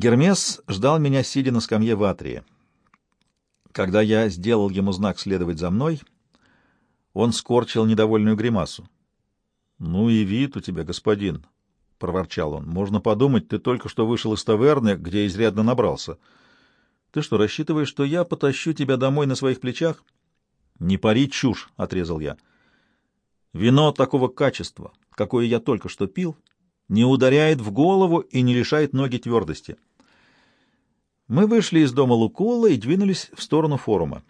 Гермес ждал меня, сидя на скамье в атрии. Когда я сделал ему знак следовать за мной, он скорчил недовольную гримасу. — Ну и вид у тебя, господин, — проворчал он. — Можно подумать, ты только что вышел из таверны, где изрядно набрался. Ты что, рассчитываешь, что я потащу тебя домой на своих плечах? — Не пари чушь, — отрезал я. — Вино такого качества, какое я только что пил, не ударяет в голову и не лишает ноги твердости. Мы вышли из дома Лукула и двинулись в сторону форума.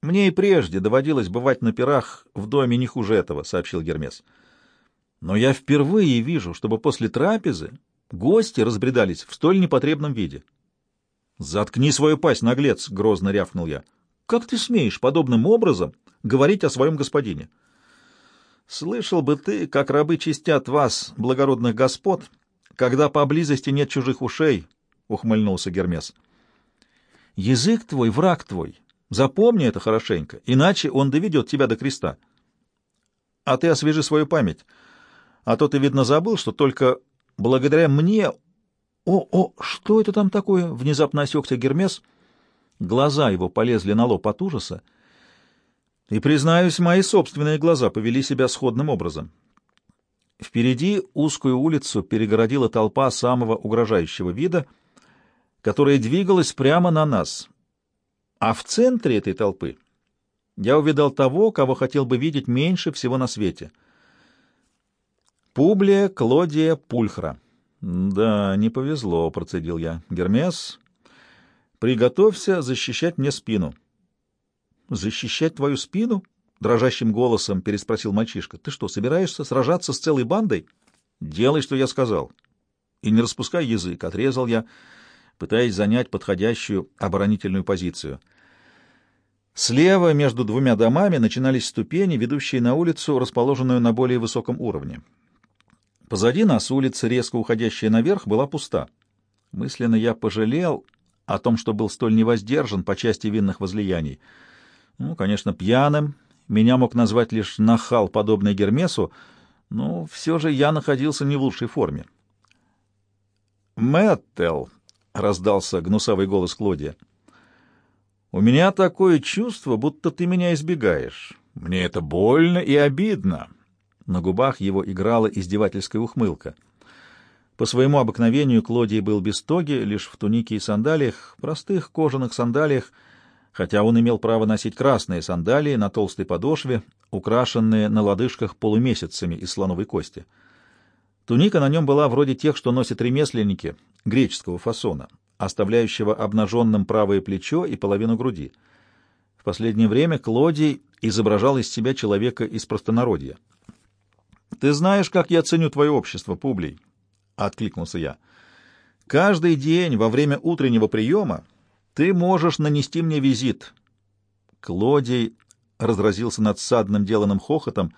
«Мне и прежде доводилось бывать на пирах в доме не хуже этого», — сообщил Гермес. «Но я впервые вижу, чтобы после трапезы гости разбредались в столь непотребном виде». «Заткни свою пасть, наглец!» — грозно рявкнул я. «Как ты смеешь подобным образом говорить о своем господине?» «Слышал бы ты, как рабы чистят вас, благородных господ, когда поблизости нет чужих ушей», — ухмыльнулся Гермес. «Язык твой — враг твой. Запомни это хорошенько, иначе он доведет тебя до креста. А ты освежи свою память, а то ты, видно, забыл, что только благодаря мне... О, о, что это там такое? Внезапно осекся Гермес. Глаза его полезли на лоб от ужаса, и, признаюсь, мои собственные глаза повели себя сходным образом. Впереди узкую улицу перегородила толпа самого угрожающего вида, которая двигалась прямо на нас. А в центре этой толпы я увидал того, кого хотел бы видеть меньше всего на свете. Публия Клодия Пульхра. «Да, не повезло», — процедил я. «Гермес, приготовься защищать мне спину». «Защищать твою спину?» — дрожащим голосом переспросил мальчишка. «Ты что, собираешься сражаться с целой бандой?» «Делай, что я сказал. И не распускай язык», — отрезал я, пытаясь занять подходящую оборонительную позицию. Слева между двумя домами начинались ступени, ведущие на улицу, расположенную на более высоком уровне. Позади нас улица, резко уходящая наверх, была пуста. Мысленно я пожалел о том, что был столь невоздержан по части винных возлияний — ну, конечно, пьяным. Меня мог назвать лишь нахал, подобный Гермесу, но все же я находился не в лучшей форме. «Мэттел», — раздался гнусавый голос Клодия, — «у меня такое чувство, будто ты меня избегаешь. Мне это больно и обидно». На губах его играла издевательская ухмылка. По своему обыкновению Клодий был без тоги, лишь в тунике и сандалиях, простых кожаных сандалиях, хотя он имел право носить красные сандалии на толстой подошве, украшенные на лодыжках полумесяцами из слоновой кости. Туника на нем была вроде тех, что носят ремесленники греческого фасона, оставляющего обнаженным правое плечо и половину груди. В последнее время Клодий изображал из себя человека из простонародья. «Ты знаешь, как я ценю твое общество, Публий?» — откликнулся я. «Каждый день во время утреннего приема ты можешь нанести мне визит. Клодий разразился надсадным деланным хохотом.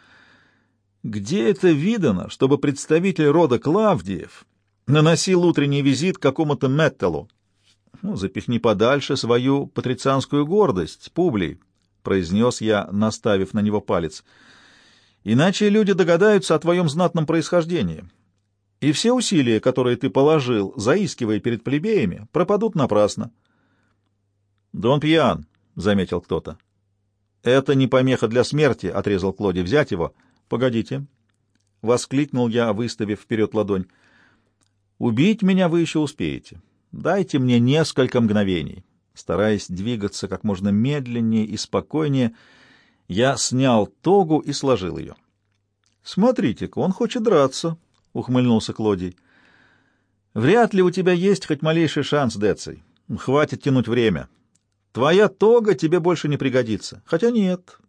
Где это видано, чтобы представитель рода Клавдиев наносил утренний визит какому-то Меттелу? Ну, запихни подальше свою патрицианскую гордость, Публий, — произнес я, наставив на него палец. Иначе люди догадаются о твоем знатном происхождении. И все усилия, которые ты положил, заискивая перед плебеями, пропадут напрасно. «Да он пьян», — заметил кто-то. «Это не помеха для смерти», — отрезал Клоди. «Взять его?» «Погодите», — воскликнул я, выставив вперед ладонь. «Убить меня вы еще успеете. Дайте мне несколько мгновений». Стараясь двигаться как можно медленнее и спокойнее, я снял тогу и сложил ее. «Смотрите-ка, он хочет драться», — ухмыльнулся Клодий. «Вряд ли у тебя есть хоть малейший шанс, Деций. Хватит тянуть время. Твоя тога тебе больше не пригодится. Хотя нет.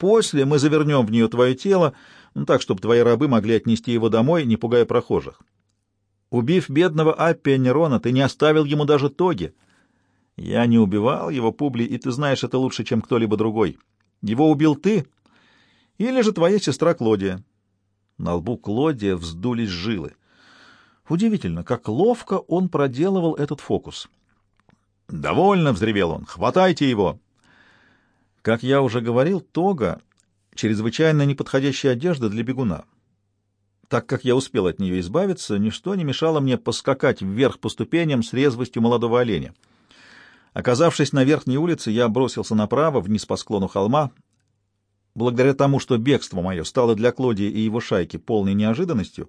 После мы завернем в нее твое тело, ну, так, чтобы твои рабы могли отнести его домой, не пугая прохожих. Убив бедного Аппия Нерона, ты не оставил ему даже тоги. Я не убивал его, Публи, и ты знаешь это лучше, чем кто-либо другой. Его убил ты или же твоя сестра Клодия. На лбу Клодия вздулись жилы. Удивительно, как ловко он проделывал этот фокус. «Довольно!» — взревел он. «Хватайте его!» Как я уже говорил, тога — чрезвычайно неподходящая одежда для бегуна. Так как я успел от нее избавиться, ничто не мешало мне поскакать вверх по ступеням с резвостью молодого оленя. Оказавшись на верхней улице, я бросился направо, вниз по склону холма. Благодаря тому, что бегство мое стало для Клодии и его шайки полной неожиданностью,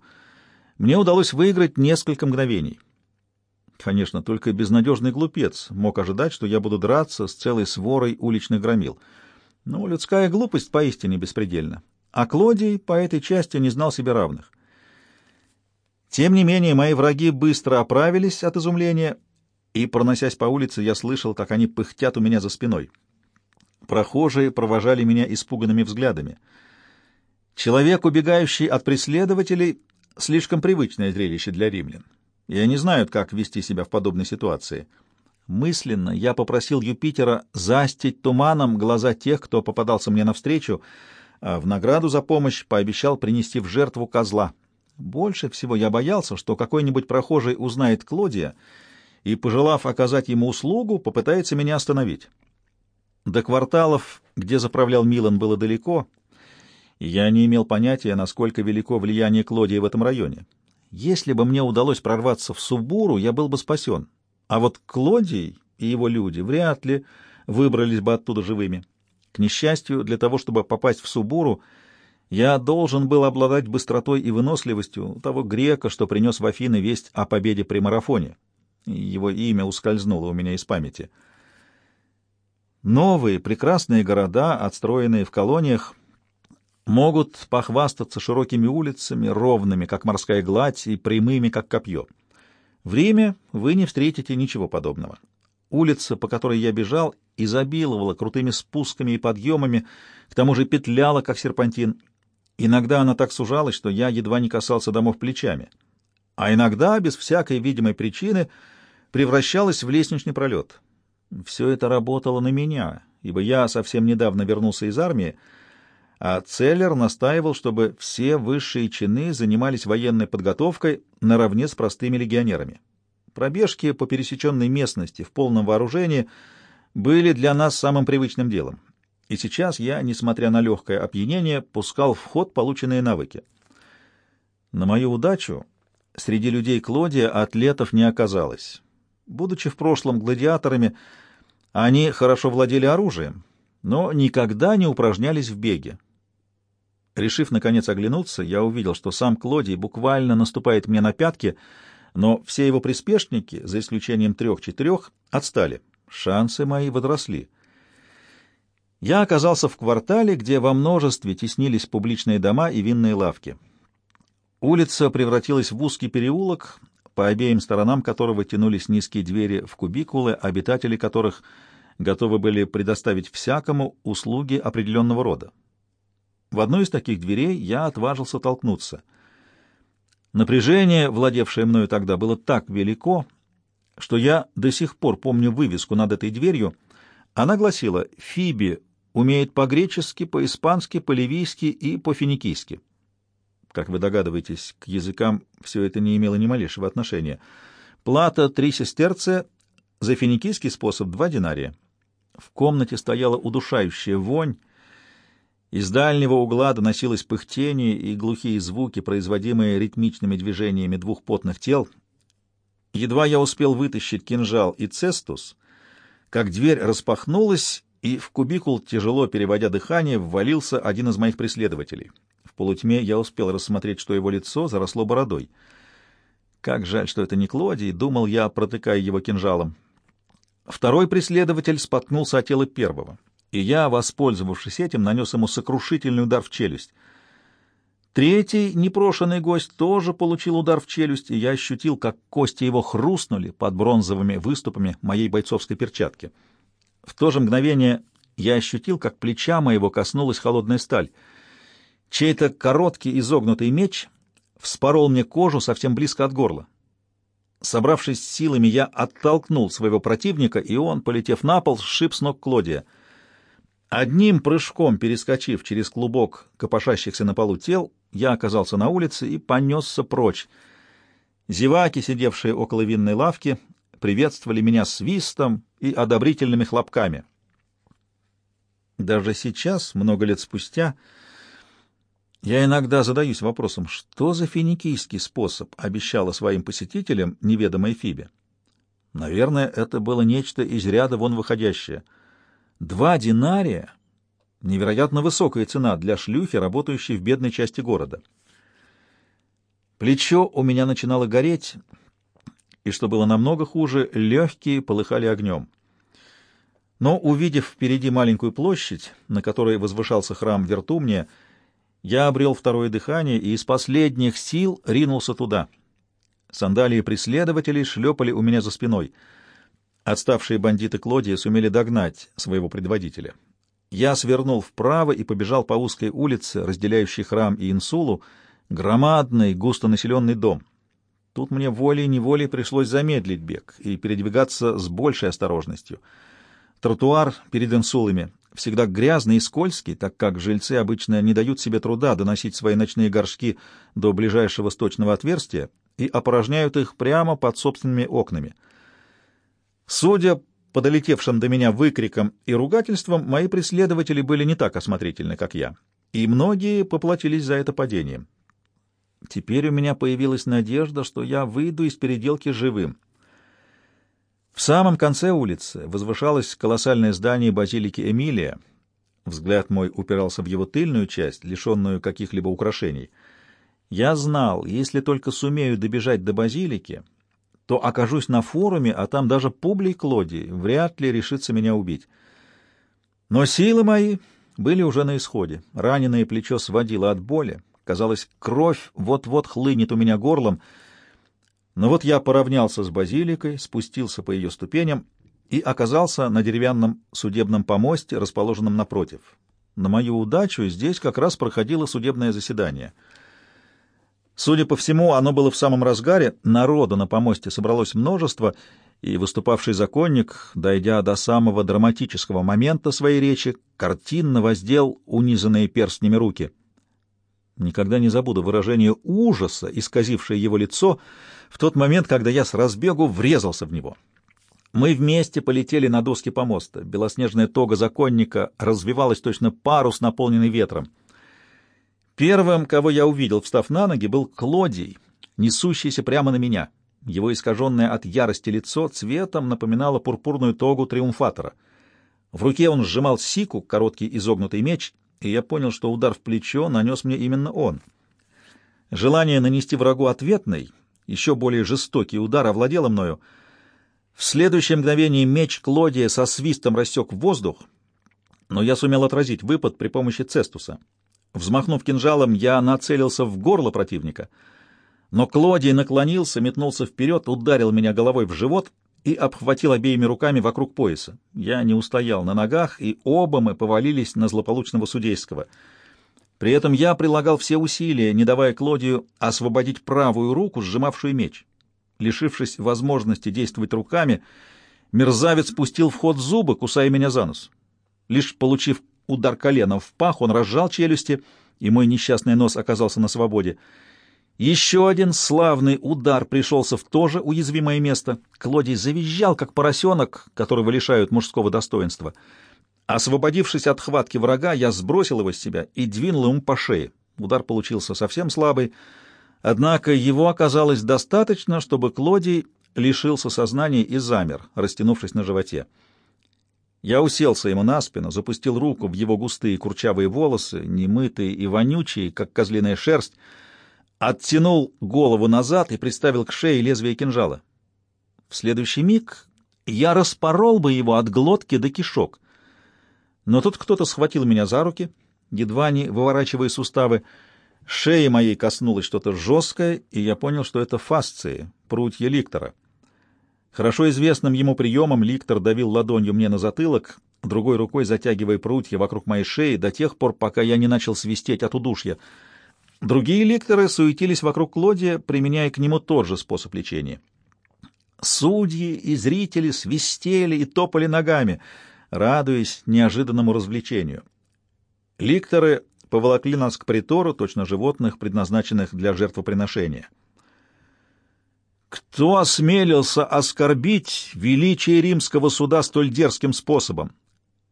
мне удалось выиграть несколько мгновений. Конечно, только безнадежный глупец мог ожидать, что я буду драться с целой сворой уличных громил. Но людская глупость поистине беспредельна а Клодий по этой части не знал себе равных. Тем не менее, мои враги быстро оправились от изумления, и, проносясь по улице, я слышал, как они пыхтят у меня за спиной. Прохожие провожали меня испуганными взглядами. Человек, убегающий от преследователей, — слишком привычное зрелище для римлян, и они знают, как вести себя в подобной ситуации. Мысленно я попросил Юпитера застить туманом глаза тех, кто попадался мне навстречу, — а в награду за помощь пообещал принести в жертву козла. Больше всего я боялся, что какой-нибудь прохожий узнает Клодия и, пожелав оказать ему услугу, попытается меня остановить. До кварталов, где заправлял Милан, было далеко, и я не имел понятия, насколько велико влияние Клодия в этом районе. Если бы мне удалось прорваться в Субуру, я был бы спасен. А вот Клодий и его люди вряд ли выбрались бы оттуда живыми. К несчастью, для того, чтобы попасть в Субуру, я должен был обладать быстротой и выносливостью того грека, что принес в Афины весть о победе при марафоне. Его имя ускользнуло у меня из памяти. Новые прекрасные города, отстроенные в колониях, могут похвастаться широкими улицами, ровными, как морская гладь, и прямыми, как копье. В Риме вы не встретите ничего подобного. Улица, по которой я бежал, изобиловала крутыми спусками и подъемами, к тому же петляла, как серпантин. Иногда она так сужалась, что я едва не касался домов плечами, а иногда, без всякой видимой причины, превращалась в лестничный пролет. Все это работало на меня, ибо я совсем недавно вернулся из армии, а Целлер настаивал, чтобы все высшие чины занимались военной подготовкой наравне с простыми легионерами. Пробежки по пересеченной местности в полном вооружении — были для нас самым привычным делом. И сейчас я, несмотря на легкое опьянение, пускал в ход полученные навыки. На мою удачу среди людей Клодия атлетов не оказалось. Будучи в прошлом гладиаторами, они хорошо владели оружием, но никогда не упражнялись в беге. Решив, наконец, оглянуться, я увидел, что сам Клодий буквально наступает мне на пятки, но все его приспешники, за исключением трех-четырех, отстали. Шансы мои возросли. Я оказался в квартале, где во множестве теснились публичные дома и винные лавки. Улица превратилась в узкий переулок, по обеим сторонам которого тянулись низкие двери в кубикулы, обитатели которых готовы были предоставить всякому услуги определенного рода. В одну из таких дверей я отважился толкнуться. Напряжение, владевшее мною тогда, было так велико, что я до сих пор помню вывеску над этой дверью. Она гласила «Фиби умеет по-гречески, по-испански, по-ливийски и по-финикийски». Как вы догадываетесь, к языкам все это не имело ни малейшего отношения. Плата три сестерция, за финикийский способ два динария. В комнате стояла удушающая вонь, из дальнего угла доносилось пыхтение и глухие звуки, производимые ритмичными движениями двух потных тел — Едва я успел вытащить кинжал и цестус, как дверь распахнулась, и в кубикул, тяжело переводя дыхание, ввалился один из моих преследователей. В полутьме я успел рассмотреть, что его лицо заросло бородой. Как жаль, что это не Клодий, думал я, протыкая его кинжалом. Второй преследователь споткнулся о тело первого, и я, воспользовавшись этим, нанес ему сокрушительный удар в челюсть — Третий непрошенный гость тоже получил удар в челюсть, и я ощутил, как кости его хрустнули под бронзовыми выступами моей бойцовской перчатки. В то же мгновение я ощутил, как плеча моего коснулась холодная сталь. Чей-то короткий изогнутый меч вспорол мне кожу совсем близко от горла. Собравшись силами, я оттолкнул своего противника, и он, полетев на пол, сшиб с ног Клодия. Одним прыжком перескочив через клубок копошащихся на полу тел, я оказался на улице и понесся прочь. Зеваки, сидевшие около винной лавки, приветствовали меня свистом и одобрительными хлопками. Даже сейчас, много лет спустя, Я иногда задаюсь вопросом, что за финикийский способ обещала своим посетителям неведомая Фибе? Наверное, это было нечто из ряда вон выходящее. Два динария — невероятно высокая цена для шлюхи, работающей в бедной части города. Плечо у меня начинало гореть, и, что было намного хуже, легкие полыхали огнем. Но, увидев впереди маленькую площадь, на которой возвышался храм Вертумния, я обрел второе дыхание и из последних сил ринулся туда. Сандалии преследователей шлепали у меня за спиной. Отставшие бандиты Клодия сумели догнать своего предводителя. Я свернул вправо и побежал по узкой улице, разделяющей храм и инсулу, громадный, густонаселенный дом. Тут мне волей-неволей пришлось замедлить бег и передвигаться с большей осторожностью. Тротуар перед инсулами всегда грязный и скользкий, так как жильцы обычно не дают себе труда доносить свои ночные горшки до ближайшего сточного отверстия и опорожняют их прямо под собственными окнами. Судя по долетевшим до меня выкрикам и ругательствам, мои преследователи были не так осмотрительны, как я, и многие поплатились за это падением. Теперь у меня появилась надежда, что я выйду из переделки живым. В самом конце улицы возвышалось колоссальное здание базилики Эмилия. Взгляд мой упирался в его тыльную часть, лишенную каких-либо украшений. Я знал, если только сумею добежать до базилики, то окажусь на форуме, а там даже Публий Клодий вряд ли решится меня убить. Но силы мои были уже на исходе. Раненое плечо сводило от боли. Казалось, кровь вот-вот хлынет у меня горлом. Но вот я поравнялся с базиликой, спустился по ее ступеням и оказался на деревянном судебном помосте, расположенном напротив. На мою удачу здесь как раз проходило судебное заседание. Судя по всему, оно было в самом разгаре, народу на помосте собралось множество, и выступавший законник, дойдя до самого драматического момента своей речи, картинно воздел унизанные перстнями руки — Никогда не забуду выражение ужаса, исказившее его лицо, в тот момент, когда я с разбегу врезался в него. Мы вместе полетели на доски помоста. Белоснежная тога законника развивалась точно парус, наполненный ветром. Первым, кого я увидел, встав на ноги, был Клодий, несущийся прямо на меня. Его искаженное от ярости лицо цветом напоминало пурпурную тогу триумфатора. В руке он сжимал сику, короткий изогнутый меч, и я понял, что удар в плечо нанес мне именно он. Желание нанести врагу ответный, еще более жестокий удар овладело мною. В следующее мгновение меч Клодия со свистом рассек воздух, но я сумел отразить выпад при помощи цестуса. Взмахнув кинжалом, я нацелился в горло противника, но Клодий наклонился, метнулся вперед, ударил меня головой в живот и обхватил обеими руками вокруг пояса. Я не устоял на ногах, и оба мы повалились на злополучного судейского. При этом я прилагал все усилия, не давая Клодию освободить правую руку, сжимавшую меч. Лишившись возможности действовать руками, мерзавец спустил в ход зубы, кусая меня за нос. Лишь получив удар коленом в пах, он разжал челюсти, и мой несчастный нос оказался на свободе. Еще один славный удар пришелся в то же уязвимое место. Клодий завизжал, как поросенок, которого лишают мужского достоинства. Освободившись от хватки врага, я сбросил его с себя и двинул ему по шее. Удар получился совсем слабый, однако его оказалось достаточно, чтобы Клодий лишился сознания и замер, растянувшись на животе. Я уселся ему на спину, запустил руку в его густые курчавые волосы, немытые и вонючие, как козлиная шерсть, оттянул голову назад и приставил к шее лезвие кинжала. В следующий миг я распорол бы его от глотки до кишок. Но тут кто-то схватил меня за руки, едва не выворачивая суставы. Шеи моей коснулось что-то жесткое, и я понял, что это фасции, прутья ликтора. Хорошо известным ему приемом ликтор давил ладонью мне на затылок, другой рукой затягивая прутья вокруг моей шеи до тех пор, пока я не начал свистеть от удушья — Другие лекторы суетились вокруг Клодия, применяя к нему тот же способ лечения. Судьи и зрители свистели и топали ногами, радуясь неожиданному развлечению. Ликторы поволокли нас к притору, точно животных, предназначенных для жертвоприношения. Кто осмелился оскорбить величие римского суда столь дерзким способом?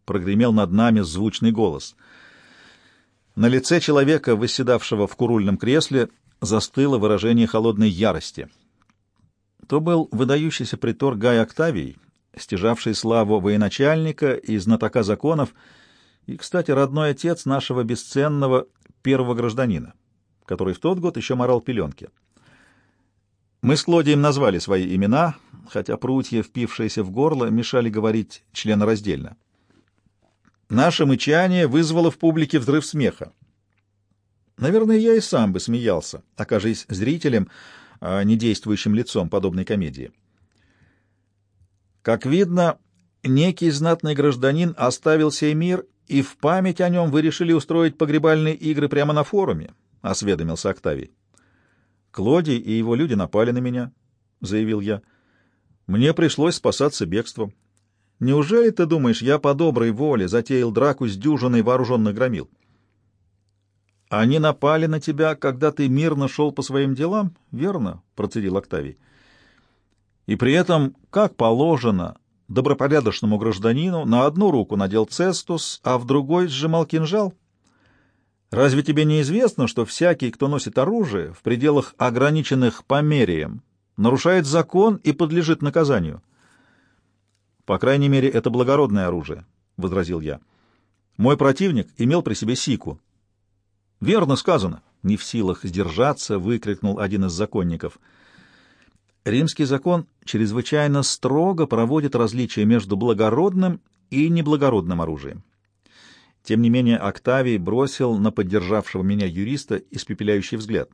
Прогремел над нами звучный голос — На лице человека, восседавшего в курульном кресле, застыло выражение холодной ярости. То был выдающийся притор Гай Октавий, стяжавший славу военачальника и знатока законов, и, кстати, родной отец нашего бесценного первого гражданина, который в тот год еще морал пеленки. Мы с Клодием назвали свои имена, хотя прутья, впившиеся в горло, мешали говорить членораздельно. Наше мычание вызвало в публике взрыв смеха. Наверное, я и сам бы смеялся, окажись зрителем, а не действующим лицом подобной комедии. Как видно, некий знатный гражданин оставил сей мир, и в память о нем вы решили устроить погребальные игры прямо на форуме, — осведомился Октавий. Клоди и его люди напали на меня, — заявил я. Мне пришлось спасаться бегством. Неужели ты думаешь, я по доброй воле затеял драку с дюжиной вооруженных громил? Они напали на тебя, когда ты мирно шел по своим делам, верно? — процедил Октавий. И при этом, как положено, добропорядочному гражданину на одну руку надел цестус, а в другой сжимал кинжал? Разве тебе не известно, что всякий, кто носит оружие в пределах ограниченных померием, нарушает закон и подлежит наказанию? По крайней мере, это благородное оружие, — возразил я. Мой противник имел при себе сику. Верно сказано. Не в силах сдержаться, выкрикнул один из законников. Римский закон чрезвычайно строго проводит различия между благородным и неблагородным оружием. Тем не менее, Октавий бросил на поддержавшего меня юриста испепеляющий взгляд.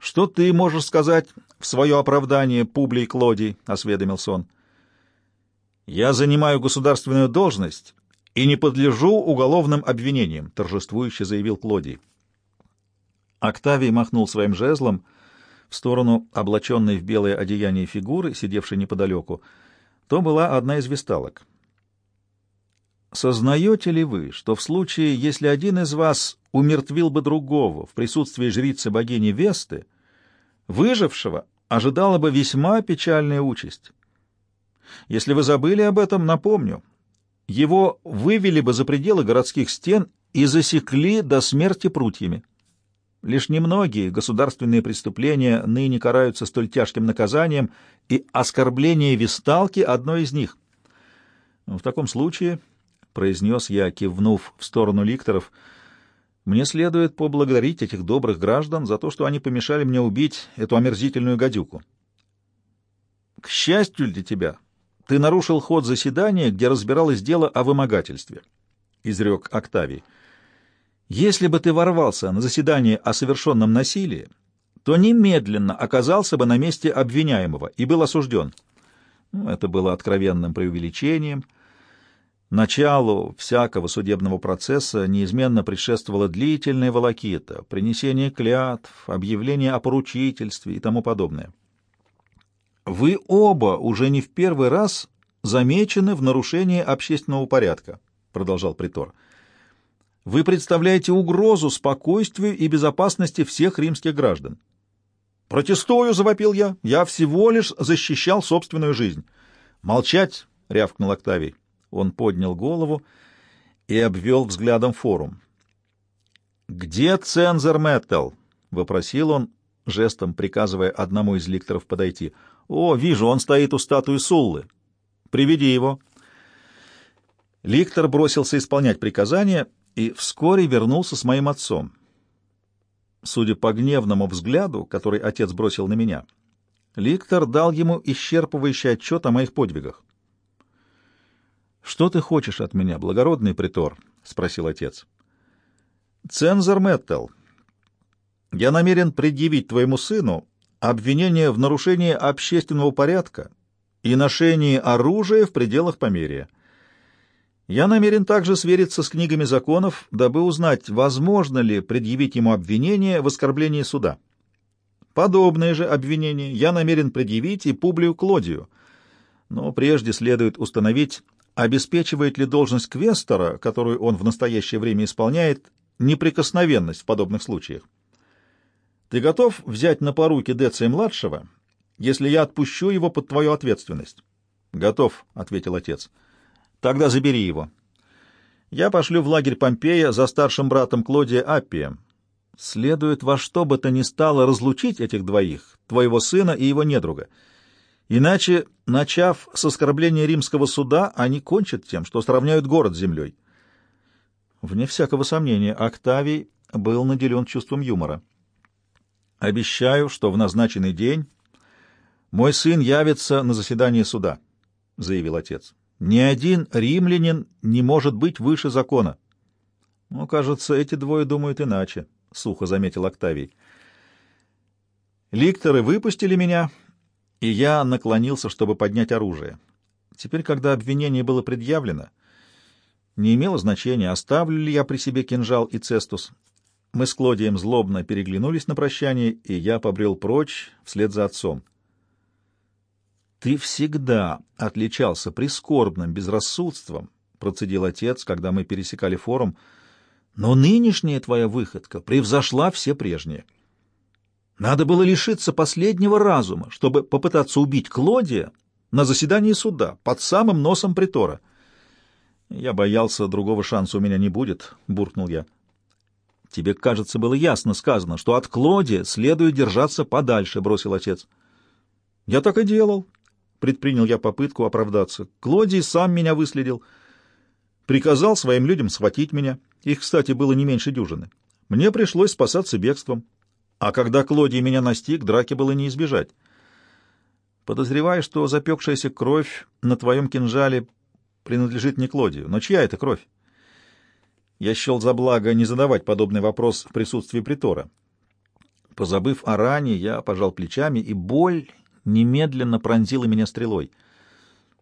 «Что ты можешь сказать в свое оправдание, Публий Клодий?» — осведомился он. «Я занимаю государственную должность и не подлежу уголовным обвинениям», — торжествующе заявил Клодий. Октавий махнул своим жезлом в сторону облаченной в белое одеяние фигуры, сидевшей неподалеку. То была одна из весталок. Сознаете ли вы, что в случае, если один из вас умертвил бы другого в присутствии жрицы богини Весты, выжившего ожидала бы весьма печальная участь? Если вы забыли об этом, напомню. Его вывели бы за пределы городских стен и засекли до смерти прутьями. Лишь немногие государственные преступления ныне караются столь тяжким наказанием, и оскорбление весталки — одно из них. В таком случае произнес я, кивнув в сторону ликторов. «Мне следует поблагодарить этих добрых граждан за то, что они помешали мне убить эту омерзительную гадюку. К счастью для тебя, ты нарушил ход заседания, где разбиралось дело о вымогательстве», — изрек Октавий. «Если бы ты ворвался на заседание о совершенном насилии, то немедленно оказался бы на месте обвиняемого и был осужден». Ну, это было откровенным преувеличением — Началу всякого судебного процесса неизменно предшествовала длительная волокита, принесение клятв, объявление о поручительстве и тому подобное. Вы оба уже не в первый раз замечены в нарушении общественного порядка, продолжал притор. Вы представляете угрозу спокойствию и безопасности всех римских граждан. Протестую, завопил я. Я всего лишь защищал собственную жизнь. Молчать, рявкнул Октавий. Он поднял голову и обвел взглядом форум. «Где цензор Мэттел?» — вопросил он, жестом приказывая одному из ликторов подойти. «О, вижу, он стоит у статуи Суллы. Приведи его». Ликтор бросился исполнять приказание и вскоре вернулся с моим отцом. Судя по гневному взгляду, который отец бросил на меня, Ликтор дал ему исчерпывающий отчет о моих подвигах. «Что ты хочешь от меня, благородный притор?» — спросил отец. «Цензор Мэттел, я намерен предъявить твоему сыну обвинение в нарушении общественного порядка и ношении оружия в пределах померия. Я намерен также свериться с книгами законов, дабы узнать, возможно ли предъявить ему обвинение в оскорблении суда. Подобное же обвинение я намерен предъявить и Публию Клодию, но прежде следует установить, обеспечивает ли должность квестора, которую он в настоящее время исполняет, неприкосновенность в подобных случаях. Ты готов взять на поруки Деция-младшего, если я отпущу его под твою ответственность? — Готов, — ответил отец. — Тогда забери его. Я пошлю в лагерь Помпея за старшим братом Клодия Аппием. Следует во что бы то ни стало разлучить этих двоих, твоего сына и его недруга. Иначе, начав с оскорбления римского суда, они кончат тем, что сравняют город с землей. Вне всякого сомнения, Октавий был наделен чувством юмора. «Обещаю, что в назначенный день мой сын явится на заседание суда», — заявил отец. «Ни один римлянин не может быть выше закона». «Ну, кажется, эти двое думают иначе», — сухо заметил Октавий. Ликторы выпустили меня, и я наклонился, чтобы поднять оружие. Теперь, когда обвинение было предъявлено, не имело значения, оставлю ли я при себе кинжал и цестус. Мы с Клодием злобно переглянулись на прощание, и я побрел прочь вслед за отцом. «Ты всегда отличался прискорбным безрассудством», — процедил отец, когда мы пересекали форум, — «но нынешняя твоя выходка превзошла все прежние». Надо было лишиться последнего разума, чтобы попытаться убить Клодия на заседании суда под самым носом притора. Я боялся, другого шанса у меня не будет, буркнул я. Тебе, кажется, было ясно сказано, что от Клодия следует держаться подальше, бросил отец. Я так и делал, предпринял я попытку оправдаться. Клодий сам меня выследил, приказал своим людям схватить меня. Их, кстати, было не меньше дюжины. Мне пришлось спасаться бегством. А когда Клодий меня настиг, драки было не избежать. Подозреваю, что запекшаяся кровь на твоем кинжале принадлежит не Клодию. Но чья это кровь? Я счел за благо не задавать подобный вопрос в присутствии притора. Позабыв о ране, я пожал плечами, и боль немедленно пронзила меня стрелой.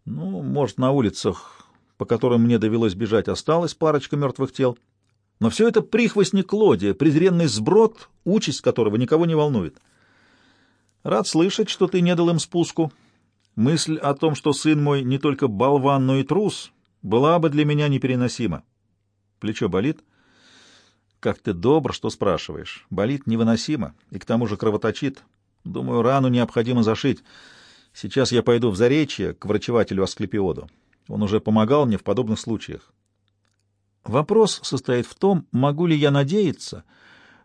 Ну, может, на улицах, по которым мне довелось бежать, осталась парочка мертвых тел — но все это прихвостни Клодия, презренный сброд, участь которого никого не волнует. Рад слышать, что ты не дал им спуску. Мысль о том, что сын мой не только болван, но и трус, была бы для меня непереносима. Плечо болит? Как ты добр, что спрашиваешь. Болит невыносимо и к тому же кровоточит. Думаю, рану необходимо зашить. Сейчас я пойду в Заречье к врачевателю Асклепиоду. Он уже помогал мне в подобных случаях. Вопрос состоит в том, могу ли я надеяться,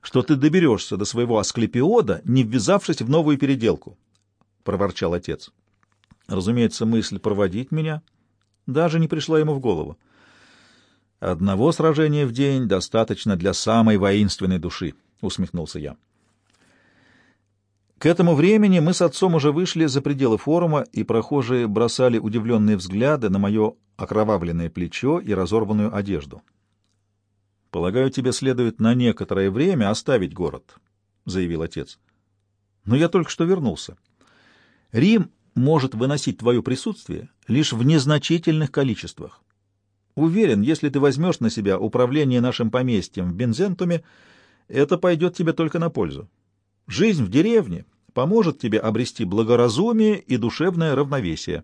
что ты доберешься до своего Асклепиода, не ввязавшись в новую переделку, — проворчал отец. Разумеется, мысль проводить меня даже не пришла ему в голову. «Одного сражения в день достаточно для самой воинственной души», — усмехнулся я. К этому времени мы с отцом уже вышли за пределы форума, и прохожие бросали удивленные взгляды на мое окровавленное плечо и разорванную одежду. «Полагаю, тебе следует на некоторое время оставить город», — заявил отец. «Но я только что вернулся. Рим может выносить твое присутствие лишь в незначительных количествах. Уверен, если ты возьмешь на себя управление нашим поместьем в Бензентуме, это пойдет тебе только на пользу. Жизнь в деревне поможет тебе обрести благоразумие и душевное равновесие.